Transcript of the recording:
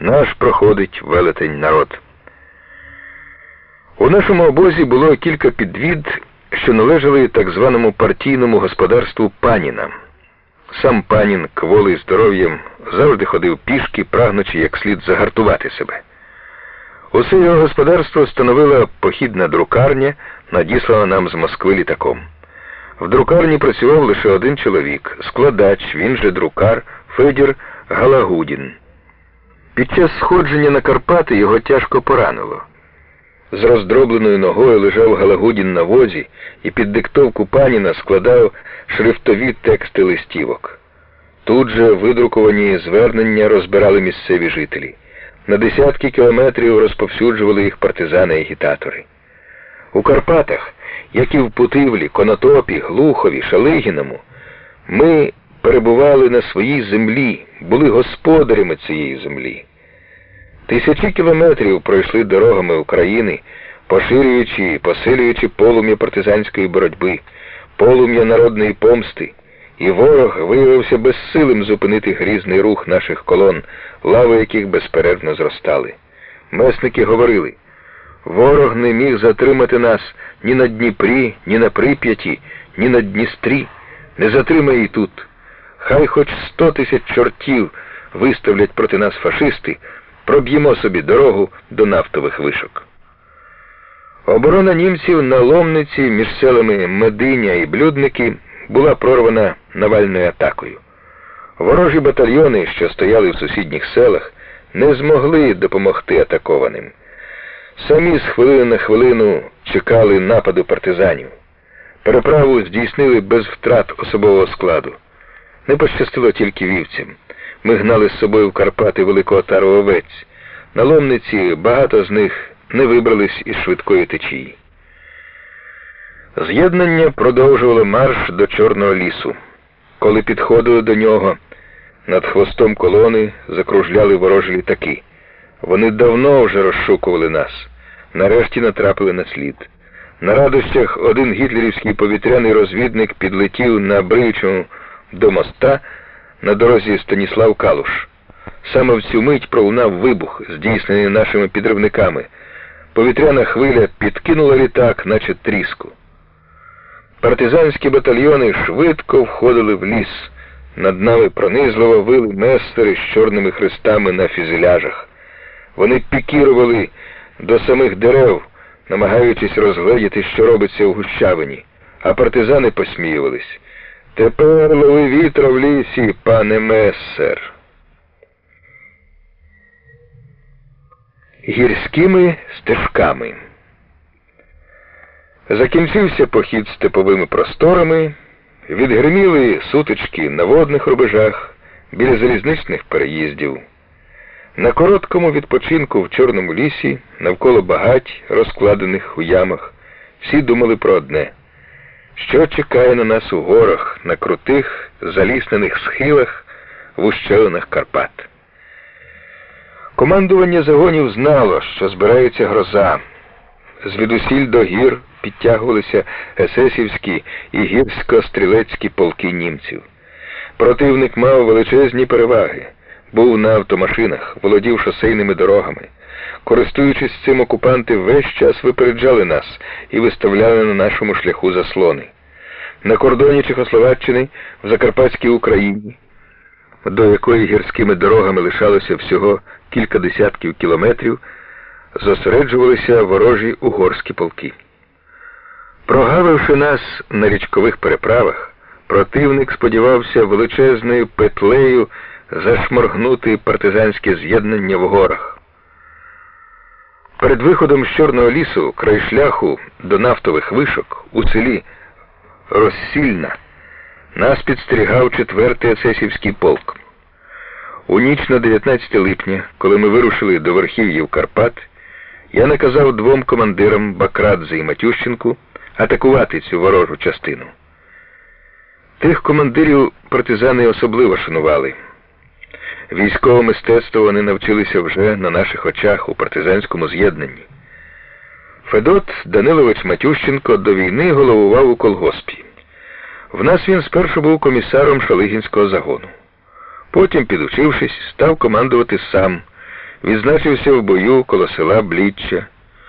Наш проходить велетень народ. У нашому обозі було кілька підвід, що належали так званому партійному господарству паніна. Сам панін, кволий здоров'ям, завжди ходив пішки, прагнучи як слід загартувати себе. Усе його господарство становила похідна друкарня, надіслана нам з Москви літаком. В друкарні працював лише один чоловік, складач, він же друкар Федір Галагудін. Під час сходження на Карпати його тяжко поранило. З роздробленою ногою лежав Галагудін на возі і під диктовку паніна складав шрифтові тексти листівок. Тут же видруковані звернення розбирали місцеві жителі. На десятки кілометрів розповсюджували їх партизани-агітатори. У Карпатах, як і в Путивлі, Конотопі, Глухові, Шалигіному, ми перебували на своїй землі, були господарями цієї землі. Тисячі кілометрів пройшли дорогами України, поширюючи і посилюючи полум'я партизанської боротьби, полум'я народної помсти, і ворог виявився безсилим зупинити грізний рух наших колон, лави яких безперервно зростали. Месники говорили, ворог не міг затримати нас ні на Дніпрі, ні на Прип'яті, ні на Дністрі, не затримає і тут. Хай хоч сто тисяч чортів виставлять проти нас фашисти, проб'ємо собі дорогу до нафтових вишок. Оборона німців на ломниці між селами Мединя і Блюдники була прорвана навальною атакою. Ворожі батальйони, що стояли в сусідніх селах, не змогли допомогти атакованим. Самі з хвилини на хвилину чекали нападу партизанів. Переправу здійснили без втрат особового складу. Не пощастило тільки вівцям. Ми гнали з собою в Карпати великого тару овець. На ломниці багато з них не вибрались із швидкої течії. З'єднання продовжувало марш до Чорного лісу. Коли підходили до нього, над хвостом колони закружляли ворожі літаки. Вони давно вже розшукували нас. Нарешті натрапили на слід. На радощах один гітлерівський повітряний розвідник підлетів на Бричу до моста на дорозі Станіслав Калуш. Саме в цю мить пролунав вибух, здійснений нашими підривниками. Повітряна хвиля підкинула літак, наче тріску. Партизанські батальйони швидко входили в ліс. Над нами пронизливо вили местери з чорними хрестами на фюзеляжах. Вони пікірували до самих дерев, намагаючись розгледіти, що робиться в гущавині, а партизани посміювались. Тепер лови вітра в лісі, пане месер. Гірськими стежками. Закінчився похід степовими просторами, відгриміли сутички на водних рубежах біля залізничних переїздів. На короткому відпочинку в Чорному лісі, навколо багать, розкладених у ямах, всі думали про одне, що чекає на нас у горах, на крутих, заліснених схилах в ущелинах Карпат. Командування загонів знало, що збирається гроза. Звідусіль до гір підтягувалися есесівські і гірсько-стрілецькі полки німців. Противник мав величезні переваги, був на автомашинах, володів шосейними дорогами. Користуючись цим, окупанти весь час випереджали нас і виставляли на нашому шляху заслони. На кордоні Чехословаччини в Закарпатській Україні, до якої гірськими дорогами лишалося всього кілька десятків кілометрів, зосереджувалися ворожі угорські полки. Прогавивши нас на річкових переправах, противник сподівався величезною петлею зашморгнути партизанське з'єднання в горах. Перед виходом з Чорного лісу край шляху до нафтових вишок у селі Розсільна нас підстерігав четвертий есесівський полк. У ніч на 19 липня, коли ми вирушили до верхів'їв Карпат, я наказав двом командирам Бакрадзе і Матющенку атакувати цю ворожу частину. Тих командирів партизани особливо шанували. Військове мистецтво вони навчилися вже на наших очах у партизанському з'єднанні. Федот Данилович Матющенко до війни головував у колгоспі. В нас він спершу був комісаром Шалигінського загону. Потім, підучившись, став командувати сам Відзначився в бою коло села Бліччя,